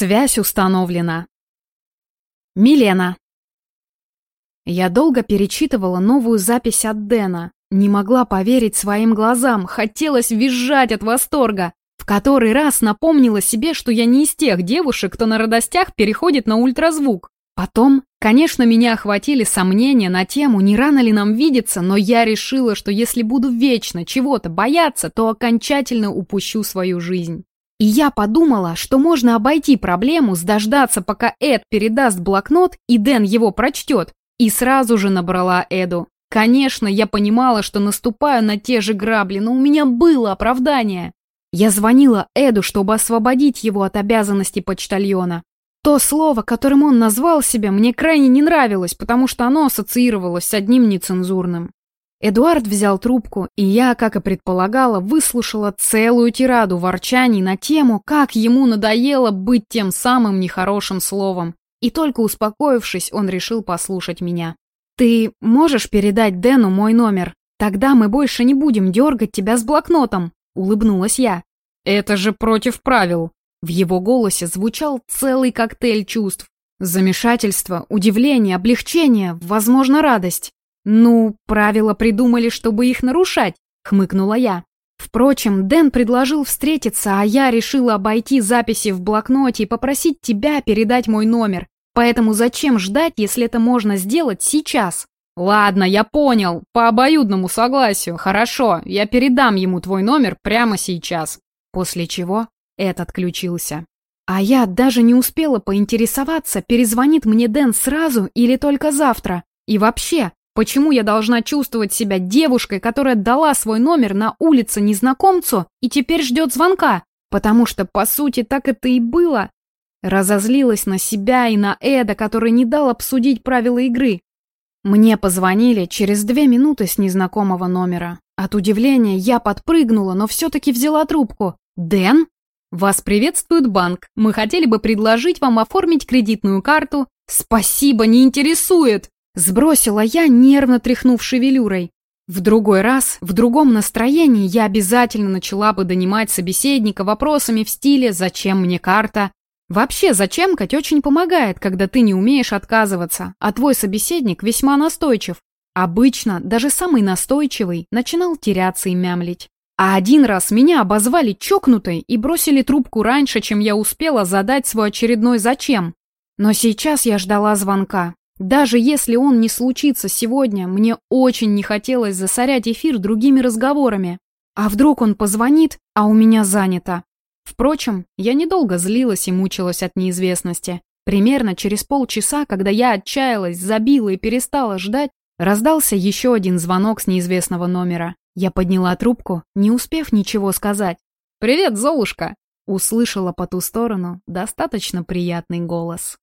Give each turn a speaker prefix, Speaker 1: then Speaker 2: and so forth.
Speaker 1: Связь установлена. Милена. Я долго перечитывала новую запись от Дэна. Не могла поверить своим глазам, хотелось визжать от восторга. В который раз напомнила себе, что я не из тех девушек, кто на радостях переходит на ультразвук. Потом, конечно, меня охватили сомнения на тему, не рано ли нам видеться, но я решила, что если буду вечно чего-то бояться, то окончательно упущу свою жизнь. И я подумала, что можно обойти проблему дождаться, пока Эд передаст блокнот и Дэн его прочтет, и сразу же набрала Эду. Конечно, я понимала, что наступаю на те же грабли, но у меня было оправдание. Я звонила Эду, чтобы освободить его от обязанностей почтальона. То слово, которым он назвал себя, мне крайне не нравилось, потому что оно ассоциировалось с одним нецензурным. Эдуард взял трубку, и я, как и предполагала, выслушала целую тираду ворчаний на тему, как ему надоело быть тем самым нехорошим словом. И только успокоившись, он решил послушать меня. «Ты можешь передать Дэну мой номер? Тогда мы больше не будем дергать тебя с блокнотом», — улыбнулась я. «Это же против правил». В его голосе звучал целый коктейль чувств. Замешательство, удивление, облегчение, возможно, радость. «Ну, правила придумали, чтобы их нарушать», — хмыкнула я. Впрочем, Дэн предложил встретиться, а я решила обойти записи в блокноте и попросить тебя передать мой номер. Поэтому зачем ждать, если это можно сделать сейчас? Ладно, я понял. По обоюдному согласию. Хорошо, я передам ему твой номер прямо сейчас. После чего Эд отключился. А я даже не успела поинтересоваться, перезвонит мне Дэн сразу или только завтра. И вообще, Почему я должна чувствовать себя девушкой, которая дала свой номер на улице незнакомцу и теперь ждет звонка? Потому что, по сути, так это и было. Разозлилась на себя и на Эда, который не дал обсудить правила игры. Мне позвонили через две минуты с незнакомого номера. От удивления я подпрыгнула, но все-таки взяла трубку. «Дэн?» «Вас приветствует банк. Мы хотели бы предложить вам оформить кредитную карту». «Спасибо, не интересует!» Сбросила я, нервно тряхнув шевелюрой. В другой раз, в другом настроении я обязательно начала бы донимать собеседника вопросами в стиле «Зачем мне карта?». Вообще, зачемкать очень помогает, когда ты не умеешь отказываться, а твой собеседник весьма настойчив. Обычно даже самый настойчивый начинал теряться и мямлить. А один раз меня обозвали чокнутой и бросили трубку раньше, чем я успела задать свой очередной «зачем?». Но сейчас я ждала звонка, даже если он не случится сегодня, мне очень не хотелось засорять эфир другими разговорами. А вдруг он позвонит, а у меня занято? Впрочем, я недолго злилась и мучилась от неизвестности. Примерно через полчаса, когда я отчаялась, забила и перестала ждать, раздался еще один звонок с неизвестного номера. Я подняла трубку, не успев ничего сказать. «Привет, Золушка!» Услышала по ту сторону достаточно приятный голос.